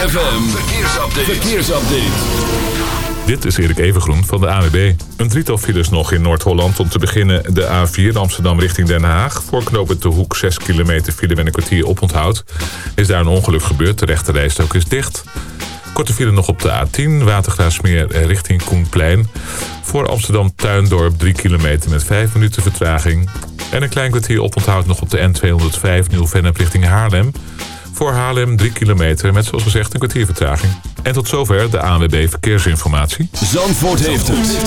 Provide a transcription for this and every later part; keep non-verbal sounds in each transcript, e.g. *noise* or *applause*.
ZFM, verkeersupdate. verkeersupdate. Dit is Erik Evengroen van de AWB. Een drietal files nog in Noord-Holland. Om te beginnen de A4 Amsterdam richting Den Haag. Voor knooppunt De Hoek 6 kilometer file met een kwartier oponthoud. Is daar een ongeluk gebeurd. De rechte rijstok is dicht. Korte file nog op de A10 Watergraafsmeer richting Koenplein. Voor Amsterdam Tuindorp 3 kilometer met 5 minuten vertraging. En een klein kwartier oponthoud nog op de N205 Nieuw-Vennep richting Haarlem. Voor Haarlem 3 kilometer met zoals gezegd een kwartier vertraging. En tot zover de ANWB Verkeersinformatie. Zandvoort heeft het.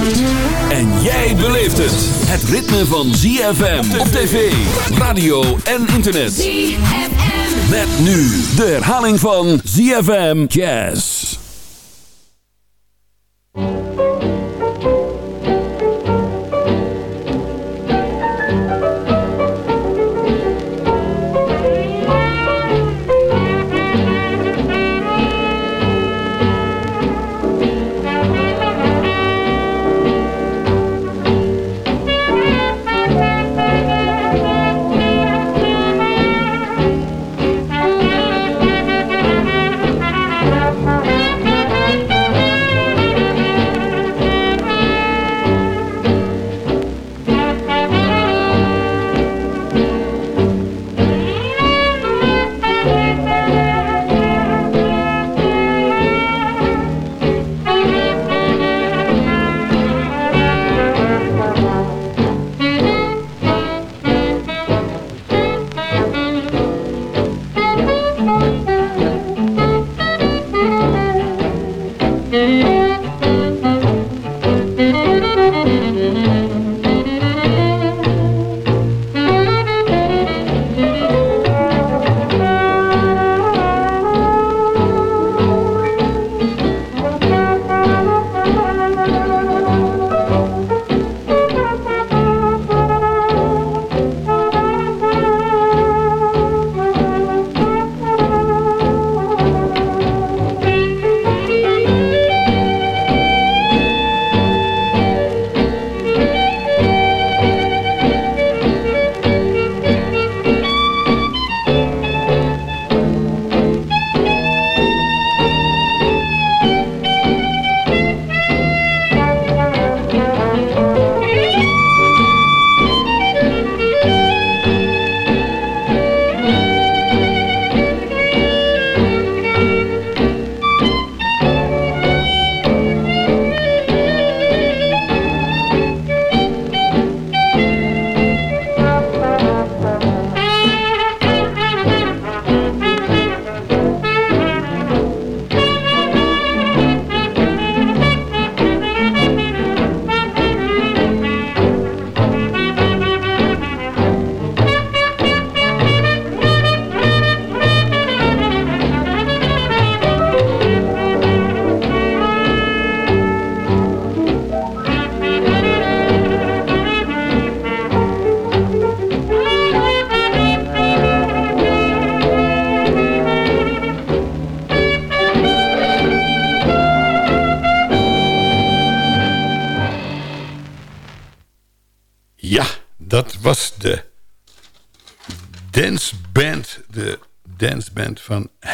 En jij beleeft het. Het ritme van ZFM op tv, radio en internet. ZFM. Met nu de herhaling van ZFM Jazz. danceband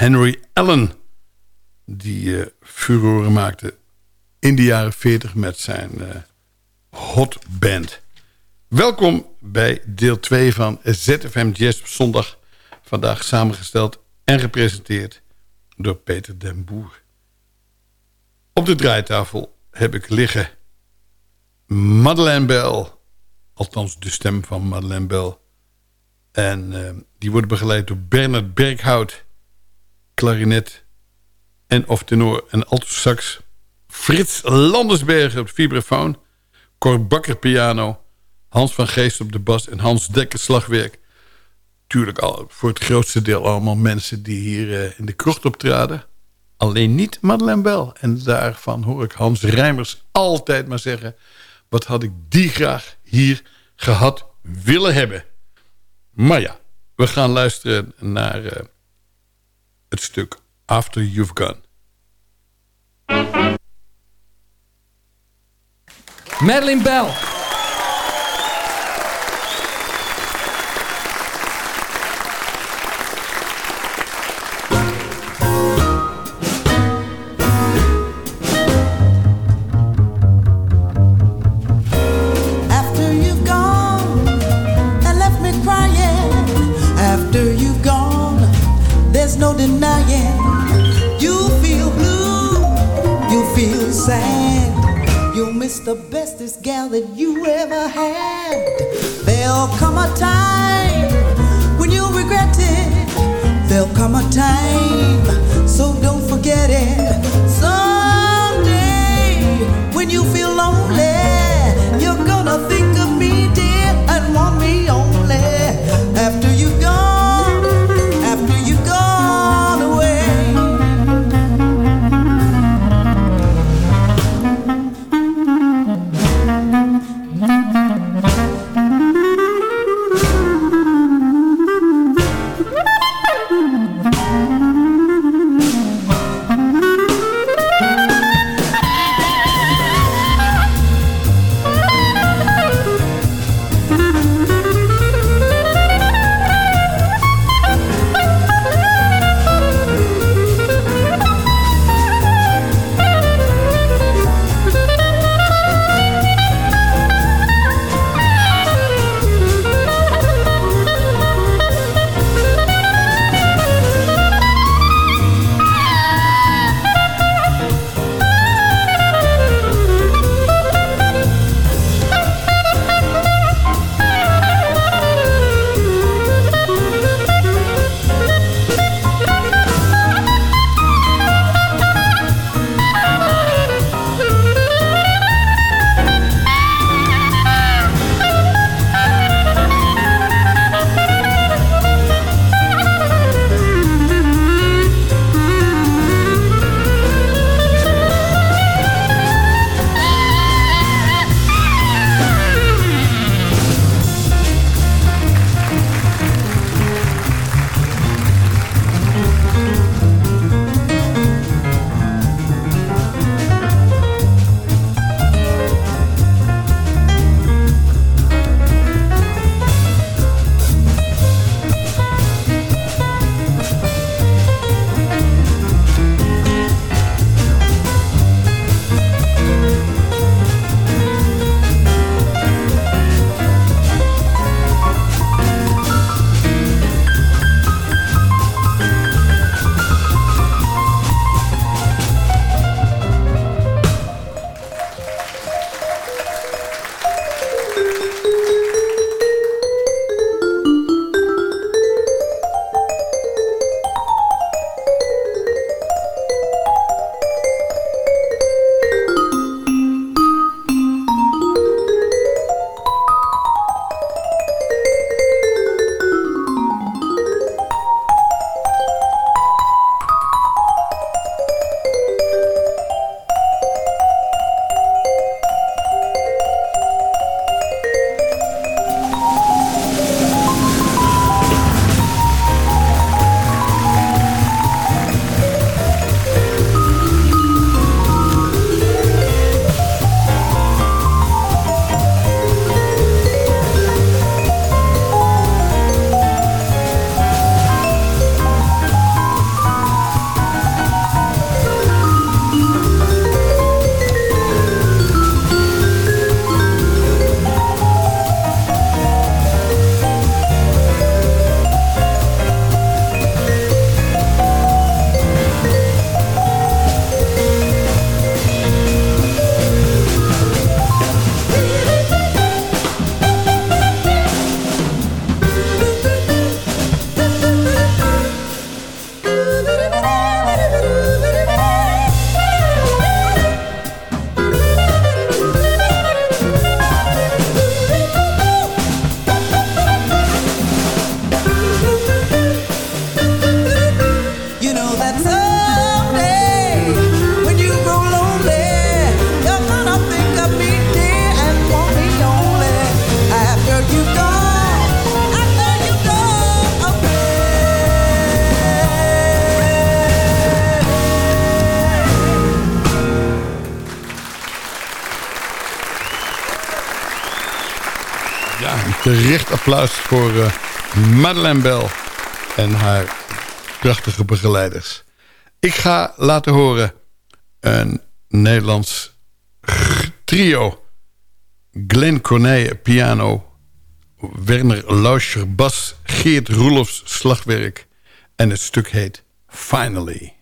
Henry Allen. Die uh, furoren maakte in de jaren 40 met zijn uh, hot band. Welkom bij deel 2 van ZFM Jazz op zondag. Vandaag samengesteld en gepresenteerd door Peter den Boer. Op de draaitafel heb ik liggen Madeleine Bell. Althans de stem van Madeleine Bell. En uh, die worden begeleid door Bernard Berghout, klarinet en of tenor en sax. Frits Landersbergen op vibrafoon. Cor Bakker piano. Hans van Geest op de bas en Hans Dekker slagwerk. Tuurlijk al, voor het grootste deel allemaal mensen die hier uh, in de krocht optraden. Alleen niet Madeleine Bell. En daarvan hoor ik Hans Rijmers altijd maar zeggen... wat had ik die graag hier gehad willen hebben. Maar ja, we gaan luisteren naar uh, het stuk After You've Gone. Madeline Bell. Denying. You feel blue, you feel sad. You'll miss the bestest gal that you ever had. There'll come a time when you'll regret it. There'll come a time, so don't forget it. Voor eh, Madeleine Bell en haar prachtige begeleiders. Ik ga laten horen een Nederlands trio. Glenn Corneille, piano. Werner Lauscher, bas. Geert Roelofs, slagwerk. En het stuk heet Finally.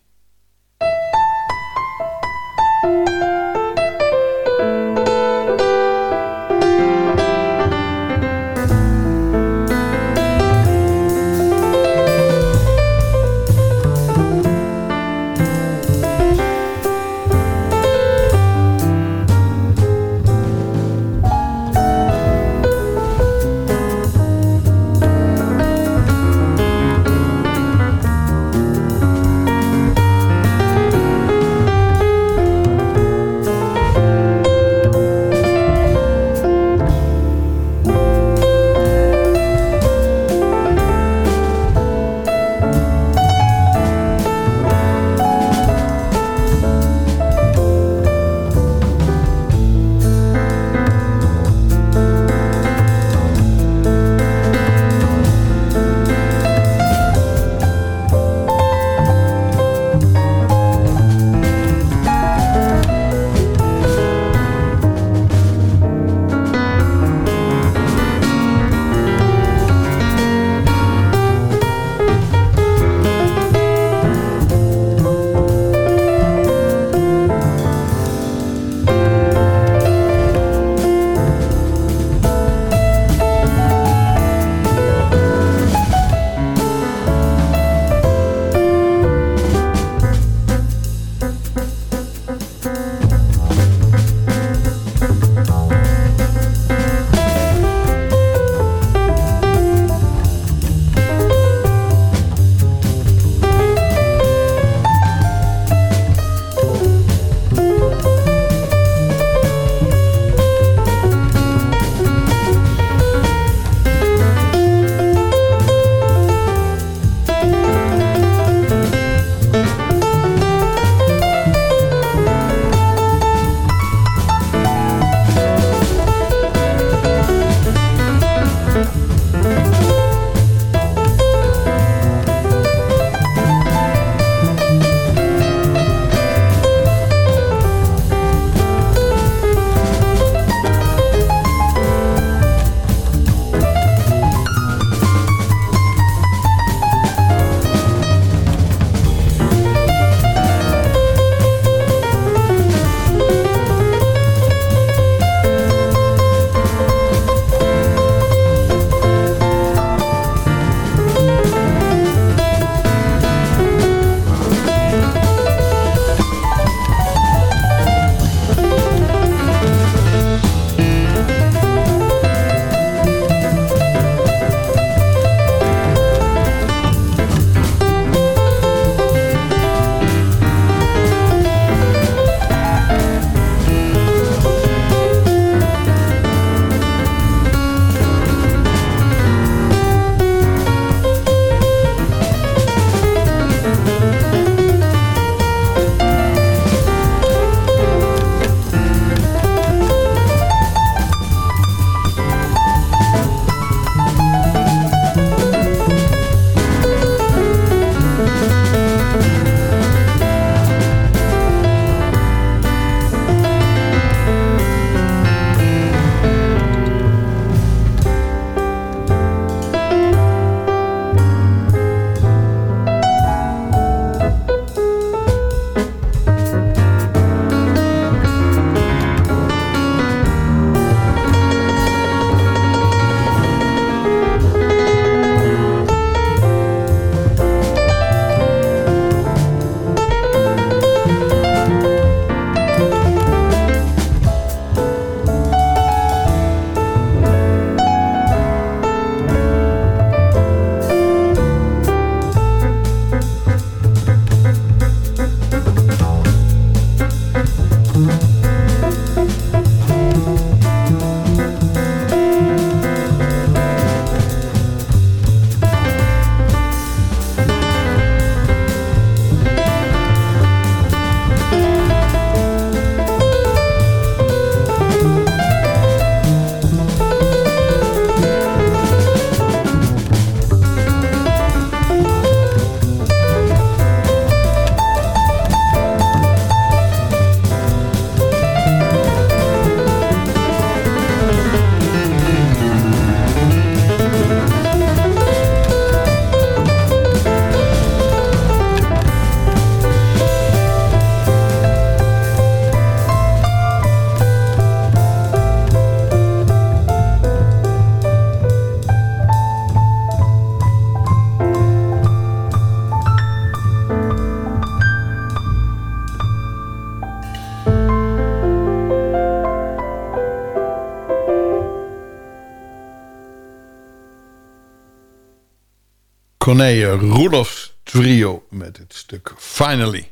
Corneille Roelofs trio met het stuk Finally.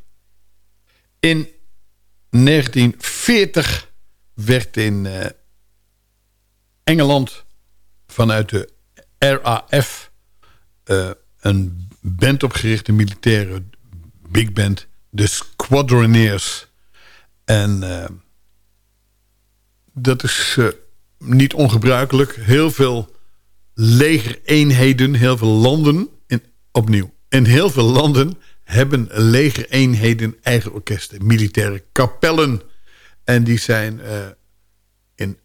In 1940 werd in uh, Engeland vanuit de RAF uh, een band opgericht, een militaire big band, de Squadroneers. En uh, dat is niet ongebruikelijk. Heel veel legereenheden, heel veel landen, opnieuw. In heel veel landen hebben legereenheden eigen orkesten, militaire kapellen. En die zijn uh, in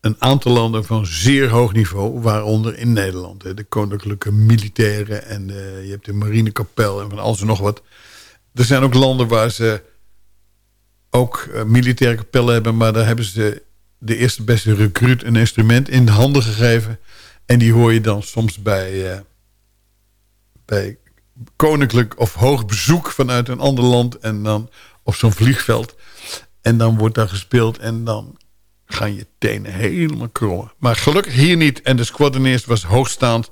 een aantal landen van zeer hoog niveau, waaronder in Nederland. De koninklijke militaire en uh, je hebt de marinekapel en van alles en nog wat. Er zijn ook landen waar ze ook uh, militaire kapellen hebben, maar daar hebben ze de eerste beste recruit een instrument in de handen gegeven. En die hoor je dan soms bij, bij koninklijk of hoog bezoek vanuit een ander land. En dan op zo'n vliegveld. En dan wordt daar gespeeld en dan gaan je tenen helemaal krommen. Maar gelukkig hier niet. En de Squadroneers was hoogstaand.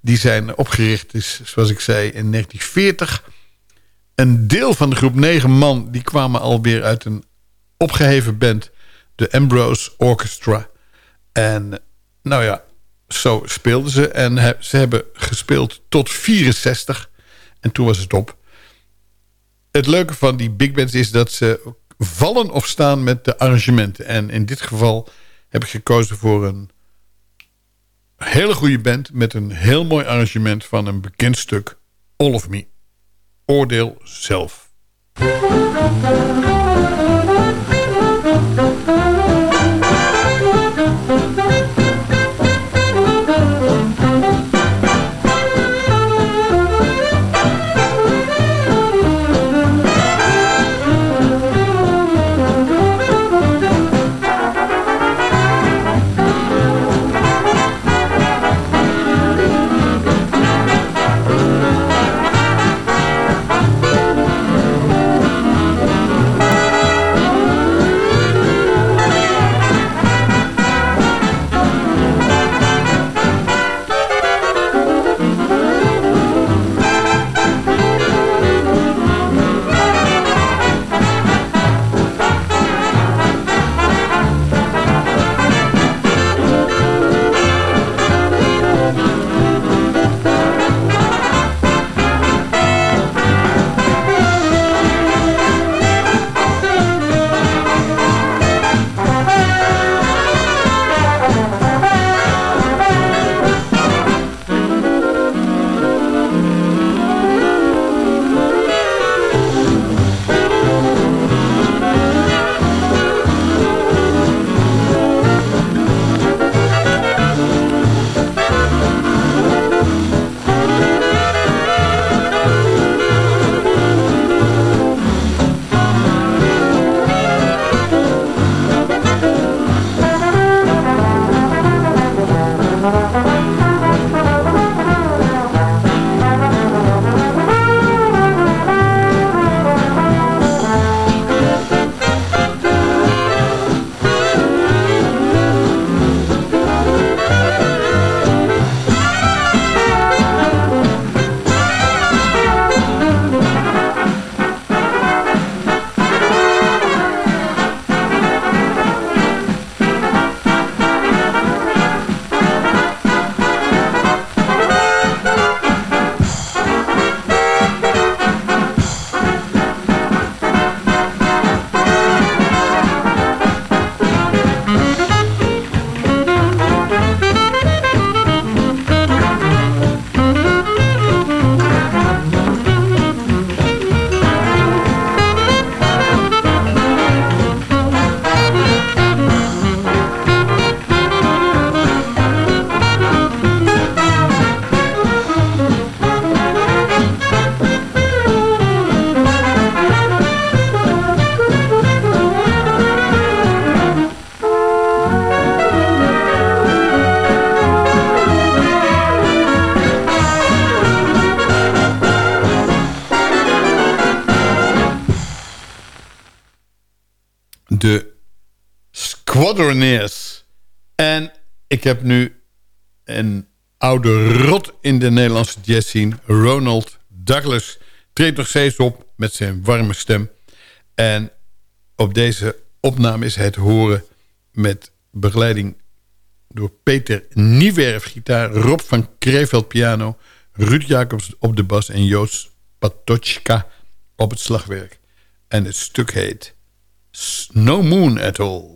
Die zijn opgericht, is, zoals ik zei, in 1940. Een deel van de groep, negen man, die kwamen alweer uit een opgeheven band. De Ambrose Orchestra. En nou ja, zo speelden ze. En ze hebben gespeeld tot 64. En toen was het op. Het leuke van die big bands is dat ze vallen of staan met de arrangementen. En in dit geval heb ik gekozen voor een hele goede band... met een heel mooi arrangement van een bekend stuk All of Me. Oordeel zelf. En ik heb nu een oude rot in de Nederlandse jazzscene... Ronald Douglas treedt nog steeds op met zijn warme stem. En op deze opname is te horen met begeleiding door Peter Niewerf gitaar... Rob van Kreeveld piano, Ruud Jacobs op de bas... en Joost Patochka op het slagwerk. En het stuk heet No Moon at All.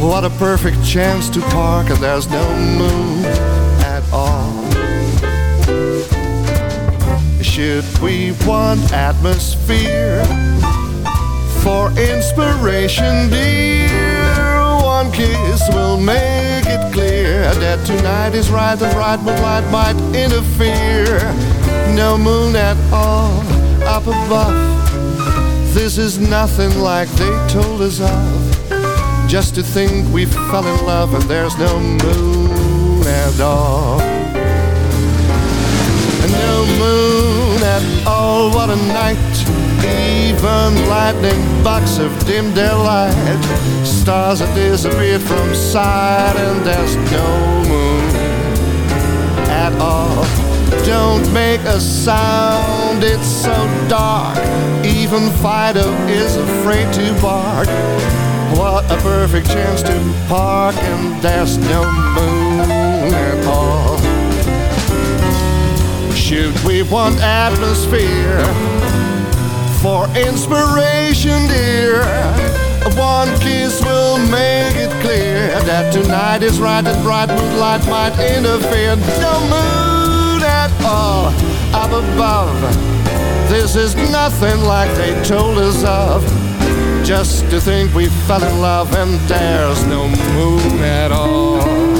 What a perfect chance to park, and there's no moon at all. Should we want atmosphere for inspiration, dear? One kiss will make it clear that tonight is right and bright moonlight might interfere. No moon at all up above. This is nothing like they told us of. Just to think we fell in love and there's no moon at all. No moon at all, what a night. Even lightning bugs have dimmed their light. Stars have disappeared from sight, and there's no moon at all. Don't make a sound, it's so dark. Even Fido is afraid to bark. What a perfect chance to park, and there's no moon at all. Should we want atmosphere for inspiration, dear? One kiss will make it clear that tonight is right and bright moonlight might interfere. No moon at all up above. This is nothing like they told us of. Just to think we fell in love and there's no moon at all.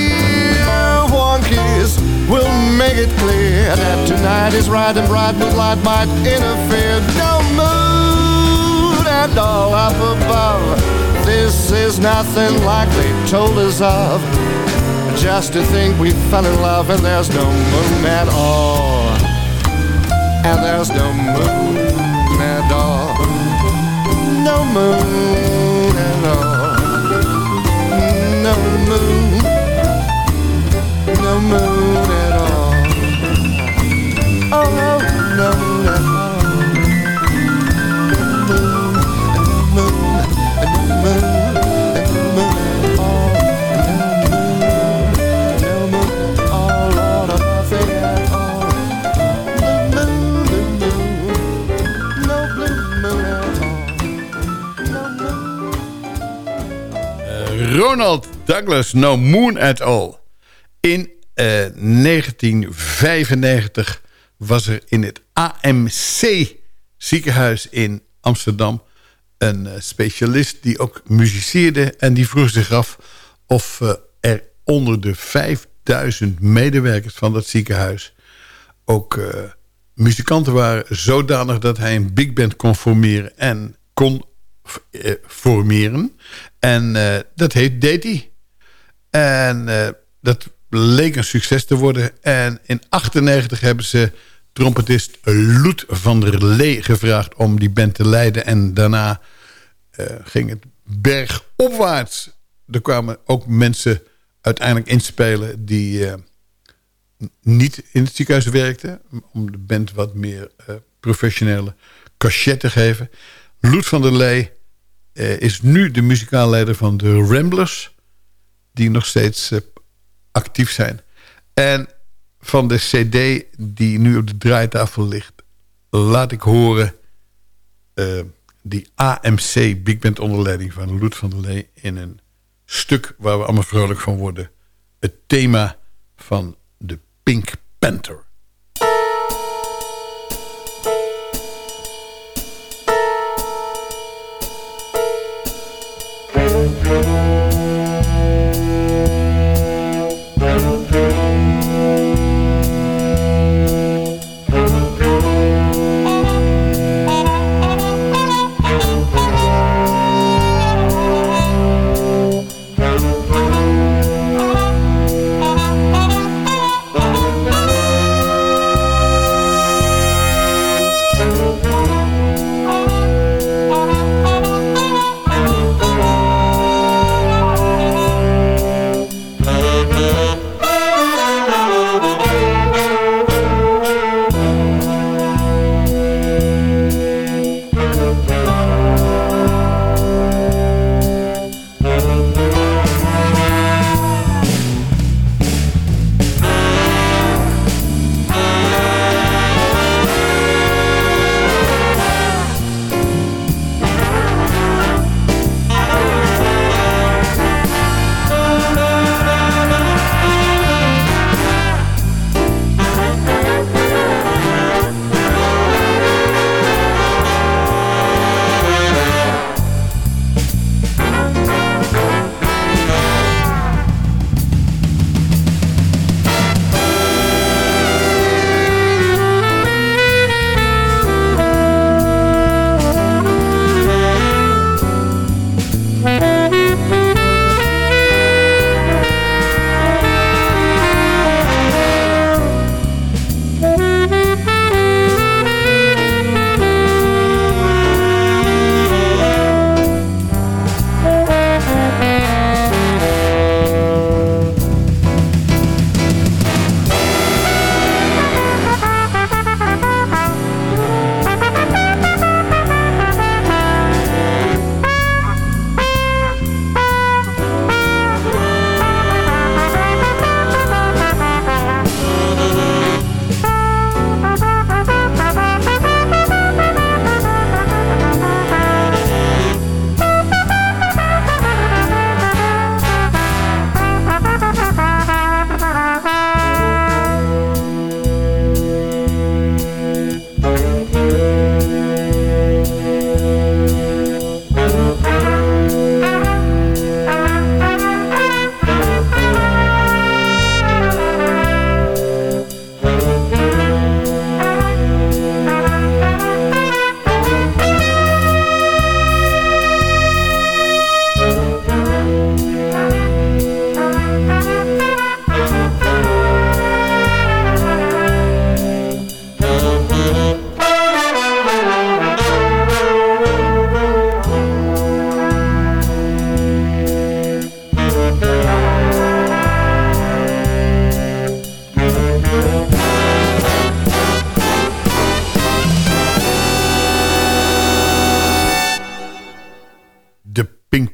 Will make it clear that tonight is right and bright moonlight might interfere. No moon and all up above. This is nothing like they told us of. Just to think we fell in love and there's no moon at all. And there's no moon at all. No moon at all. No moon. No moon Douglas, No Moon at All. In eh, 1995 was er in het AMC ziekenhuis in Amsterdam... een eh, specialist die ook muziceerde... en die vroeg zich af of eh, er onder de 5000 medewerkers van dat ziekenhuis... ook eh, muzikanten waren zodanig dat hij een big band kon formeren... en kon eh, formeren. En eh, dat heet, deed hij. En eh, dat leek een succes te worden. En in 98 hebben ze trompetist Loet van der Lee gevraagd om die band te leiden. En daarna eh, ging het bergopwaarts. Er kwamen ook mensen uiteindelijk inspelen die eh, niet in het ziekenhuis werkten. Om de band wat meer professionele cachet te geven. Loet van der Lee is nu de muzikaal leider van de Ramblers die nog steeds eh, actief zijn. En van de cd die nu op de draaitafel ligt... laat ik horen eh, die AMC Big Band onderleiding van Loet van der Lee... in een stuk waar we allemaal vrolijk van worden. Het thema van de Pink Panther.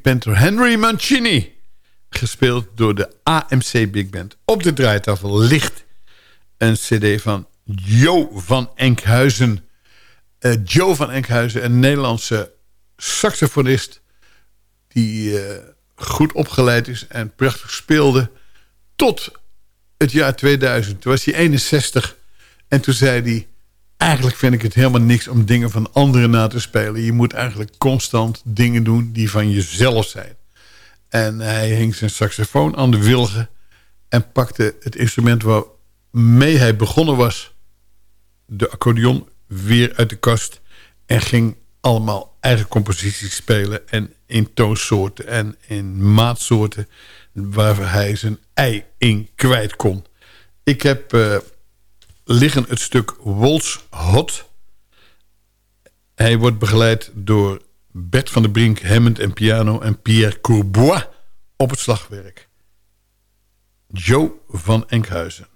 Panther Henry Mancini. Gespeeld door de AMC Big Band. Op de draaitafel ligt een cd van Jo van Enkhuizen. Uh, Joe van Enkhuizen, een Nederlandse saxofonist... die uh, goed opgeleid is en prachtig speelde... tot het jaar 2000. Toen was hij 61 en toen zei hij... eigenlijk vind ik het helemaal niks om dingen van anderen na te spelen. Je moet eigenlijk constant dingen doen die van jezelf zijn. En hij hing zijn saxofoon aan de wilgen... en pakte het instrument waarmee hij begonnen was... de accordeon weer uit de kast... en ging allemaal eigen composities spelen... en in toonsoorten en in maatsoorten... waar hij zijn ei in kwijt kon. Ik heb uh, liggen het stuk Waltz Hot. Hij wordt begeleid door Bert van der Brink, Hammond en piano... en Pierre Courbois op het slagwerk. Joe van Enkhuizen.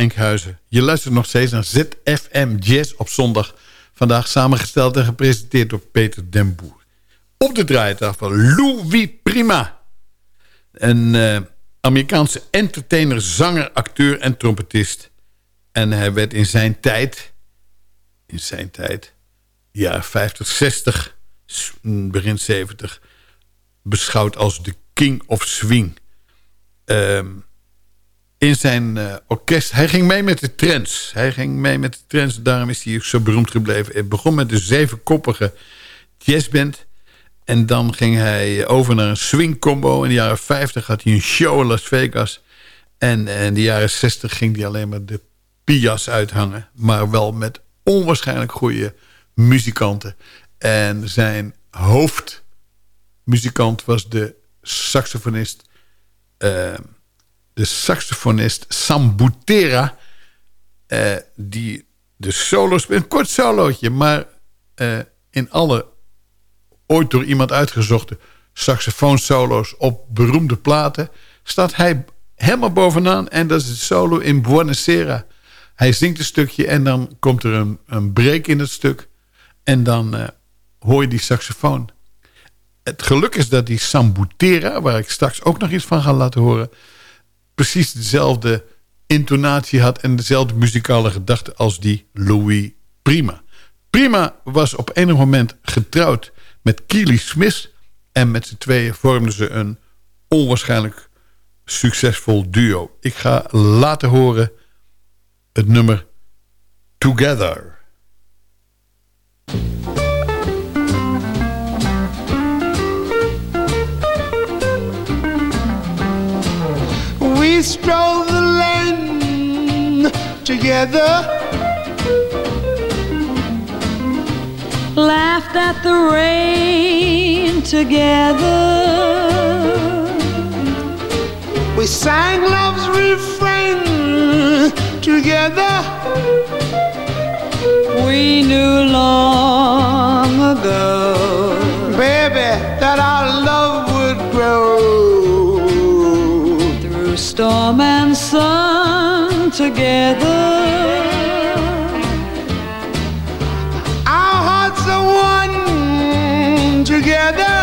Enkhuizen. Je luistert nog steeds naar ZFM Jazz op zondag. Vandaag samengesteld en gepresenteerd door Peter den Boer. Op de draaitafel Louis Prima. Een uh, Amerikaanse entertainer, zanger, acteur en trompetist. En hij werd in zijn tijd... In zijn tijd... Ja, 50, 60, begin 70... beschouwd als de king of swing... Um, in zijn uh, orkest. Hij ging mee met de trends. Hij ging mee met de trends. Daarom is hij zo beroemd gebleven. Het begon met de zevenkoppige jazzband. En dan ging hij over naar een swing combo. In de jaren 50 had hij een show in Las Vegas. En in de jaren 60 ging hij alleen maar de pias uithangen. Maar wel met onwaarschijnlijk goede muzikanten. En zijn hoofdmuzikant was de saxofonist... Uh, de saxofonist Sam Butera... Uh, die de solo speelt. Een kort solootje, maar uh, in alle ooit door iemand uitgezochte saxofoonsolo's op beroemde platen... staat hij helemaal bovenaan en dat is het solo in Buonasera. Hij zingt een stukje en dan komt er een, een break in het stuk... en dan uh, hoor je die saxofoon. Het geluk is dat die Sam Butera, waar ik straks ook nog iets van ga laten horen precies dezelfde intonatie had... en dezelfde muzikale gedachte als die Louis Prima. Prima was op enig moment getrouwd met Keely Smith... en met z'n tweeën vormden ze een onwaarschijnlijk succesvol duo. Ik ga laten horen het nummer Together... We strolled the land together. Laughed at the rain together. We sang love's refrain together. We knew together. Our hearts are one together.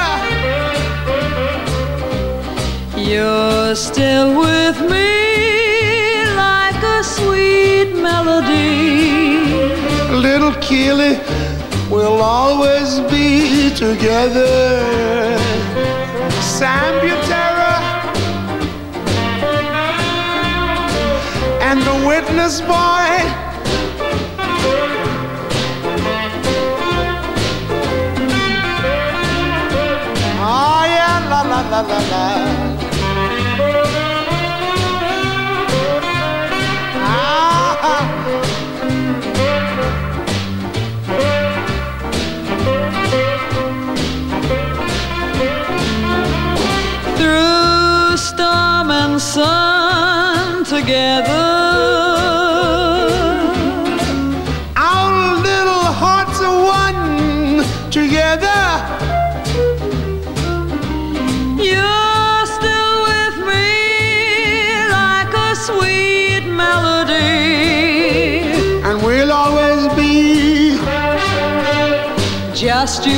You're still with me like a sweet melody. Little Keely, we'll always be together. Sam witness boy. Oh yeah, la la la la la. Ah. Through storm and sun together.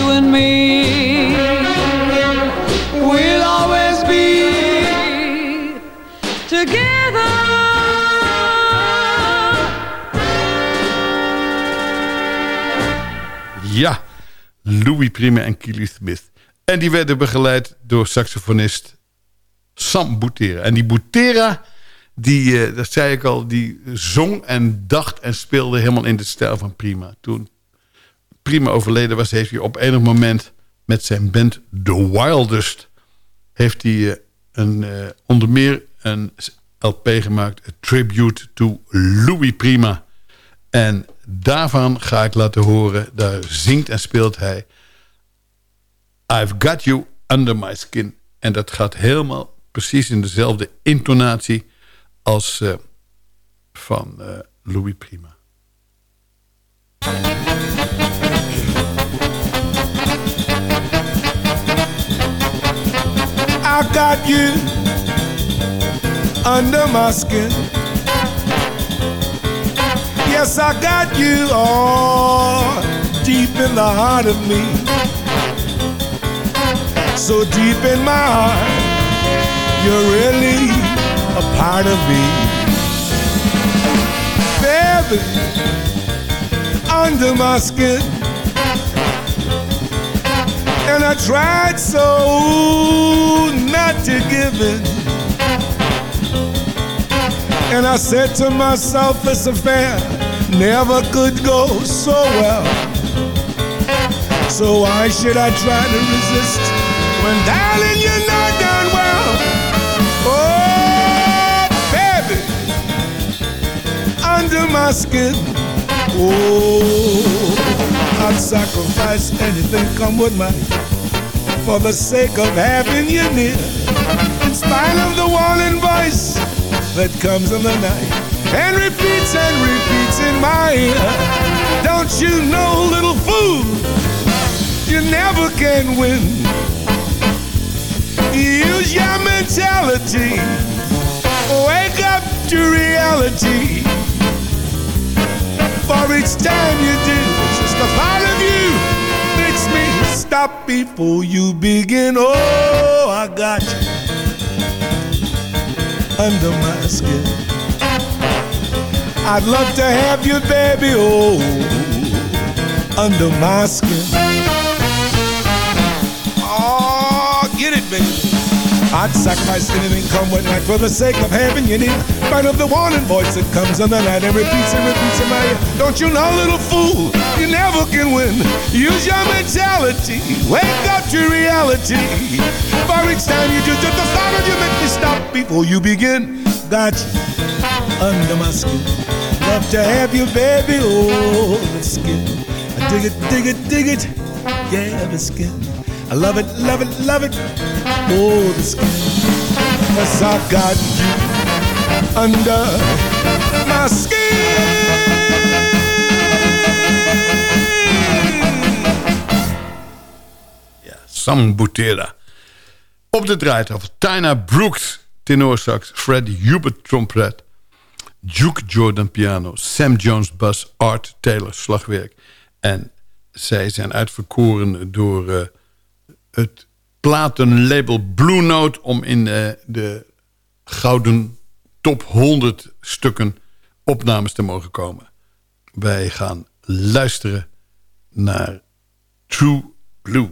And always be together. Ja, Louis Prima en Keely Smith. En die werden begeleid door saxofonist Sam Butera. En die Butera, die, uh, dat zei ik al, die zong en dacht en speelde helemaal in de stijl van Prima. Toen Prima overleden was, heeft hij op enig moment met zijn band The Wildest... heeft hij uh, een, uh, onder meer een LP gemaakt, A Tribute to Louis Prima. En daarvan ga ik laten horen, daar zingt en speelt hij... I've got you under my skin. En dat gaat helemaal precies in dezelfde intonatie als uh, van Louis Prima. I got you under my skin Yes, I got you all deep in the heart of me. So deep in my heart, you're really a part of me. Baby, under my skin. And I tried so not to give in. And I said to myself, this affair never could go so well. So why should I try to resist when, darling, you're not done well? Oh, baby, under my skin. Oh, I'd sacrifice anything come with me for the sake of having you near. In spite of the warning voice that comes in the night and repeats and repeats in my ear. Don't you know, little fool, you never can win. Use your mentality, wake up to reality. For each time you do, it's just the part of you makes me stop before you begin. Oh, I got you under my skin. I'd love to have you, baby, oh, under my skin. Oh, get it, baby. I'd sacrifice anything come what night for the sake of having you near. Spite of the warning voice that comes in the night and repeats and repeats in my ear. Don't you know, little fool, you never can win. Use your mentality, wake up to reality. For each time you do just the of you make me stop before you begin. Got you under my skin. Love to have you, baby, oh, the skin. I dig it, dig it, dig it, yeah, the skin. I love it, love it, love it. Oh, the skin. Cause got under my skin. Sam Butera. Op de draaitafel Tina Brooks, tenorsax, Freddie Hubert trompet, Duke Jordan piano, Sam Jones bas, Art Taylor slagwerk. En zij zijn uitverkoren door uh, het platenlabel Blue Note... om in uh, de gouden top 100 stukken opnames te mogen komen. Wij gaan luisteren naar True Blue.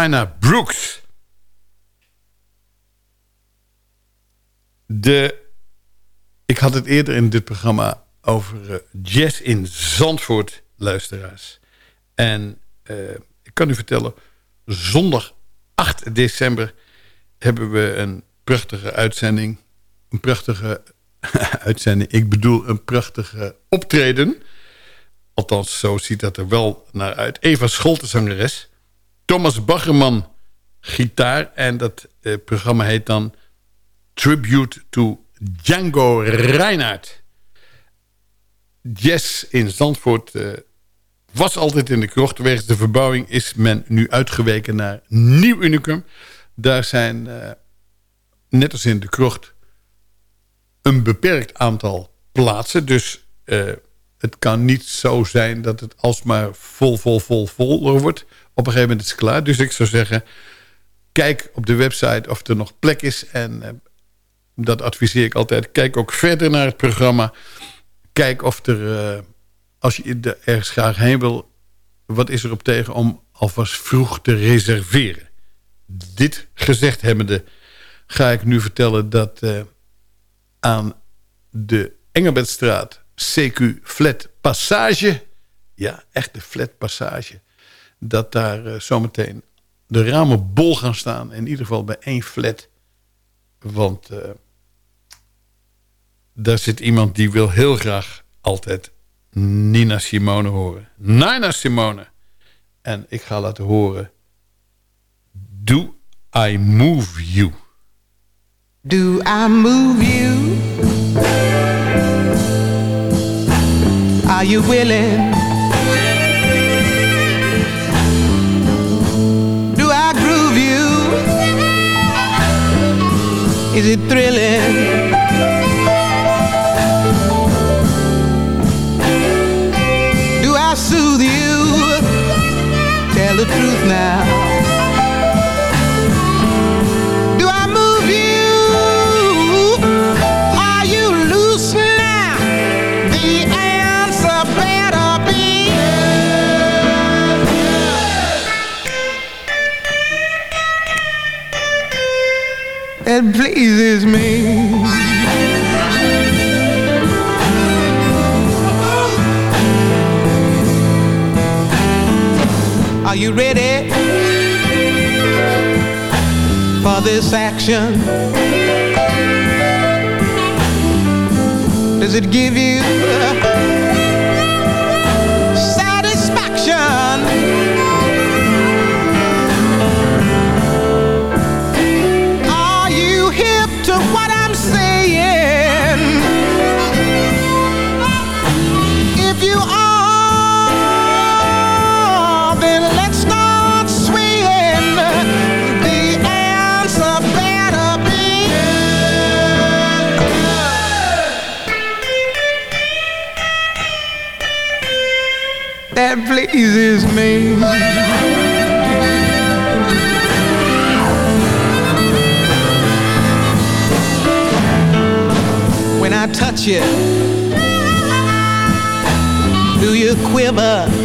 Tina Brooks. De, ik had het eerder in dit programma over uh, jazz in Zandvoort, luisteraars. En uh, ik kan u vertellen, zondag 8 december hebben we een prachtige uitzending. Een prachtige *laughs* uitzending, ik bedoel een prachtige optreden. Althans, zo ziet dat er wel naar uit. Eva Scholte, zangeres. Thomas Baggerman, gitaar. En dat eh, programma heet dan Tribute to Django Reinhardt. Jazz in Zandvoort uh, was altijd in de krocht. Wegens de verbouwing is men nu uitgeweken naar Nieuw Unicum. Daar zijn, uh, net als in de krocht, een beperkt aantal plaatsen. Dus het kan niet zo zijn dat het alsmaar vol, vol, vol, vol wordt. Op een gegeven moment is het klaar. Dus ik zou zeggen, kijk op de website of er nog plek is. En uh, dat adviseer ik altijd. Kijk ook verder naar het programma. Kijk of er, uh, als je er ergens graag heen wil... wat is er op tegen om alvast vroeg te reserveren. Dit gezegd hebbende ga ik nu vertellen dat uh, aan de Engelbertstraat CQ Flat Passage... ja, echt de Flat Passage... dat daar uh, zometeen de ramen bol gaan staan. In ieder geval bij één flat. Want uh, daar zit iemand die wil heel graag altijd Nina Simone horen. Nina Simone. En ik ga laten horen... Do I Move You... Do I move you? Are you willing? Is it thrilling? Do I soothe you? Tell the truth now. That pleases me. Are you ready for this action? Does it give you pleases me. When I touch you, do you quiver?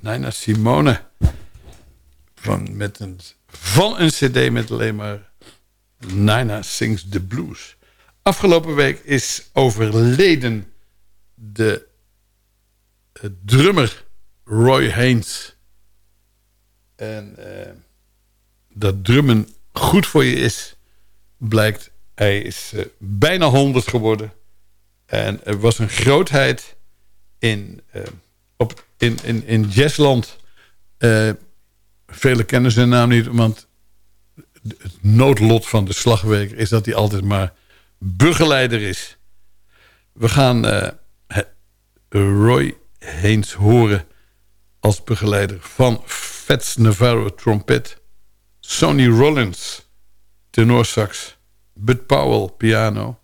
Nina Simone. Van, met een, van een cd met alleen maar Nina Sings the Blues. Afgelopen week is overleden de drummer Roy Haynes. En uh, dat drummen goed voor je is, blijkt. Hij is uh, bijna 100 geworden. En was een grootheid in, eh, op, in, in, in jazzland. Uh, velen kennen zijn naam niet, want het noodlot van de slagwerker is dat hij altijd maar begeleider is. We gaan uh, Roy Haynes horen als begeleider van Fats Navarro trompet, Sonny Rollins tenorsax, Bud Powell piano,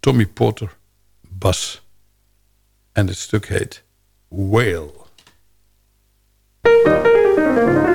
Tommy Porter bas. En het stuk heet Whale. Thank you.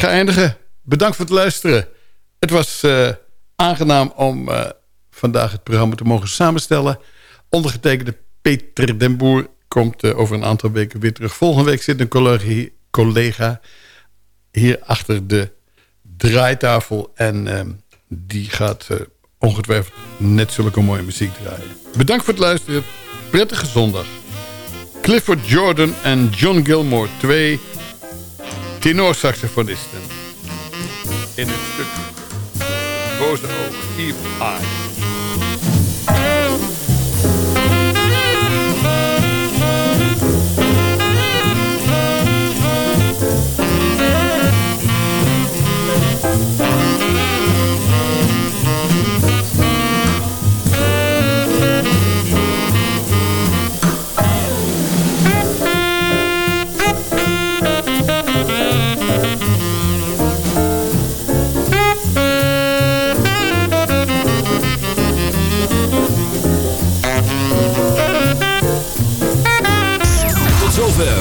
Ga eindigen. Bedankt voor het luisteren. Het was uh, aangenaam om uh, vandaag het programma te mogen samenstellen. Ondergetekende Peter den Boer komt uh, over een aantal weken weer terug. Volgende week zit een collega, hier achter de draaitafel. En die gaat ongetwijfeld net zulke mooie muziek draaien. Bedankt voor het luisteren. Prettige zondag. Clifford Jordan en John Gilmore, twee tenorsaxofonisten. In het stuk Boze Oog, Evil Eye.